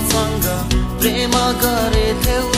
same آ رہے تھے وہ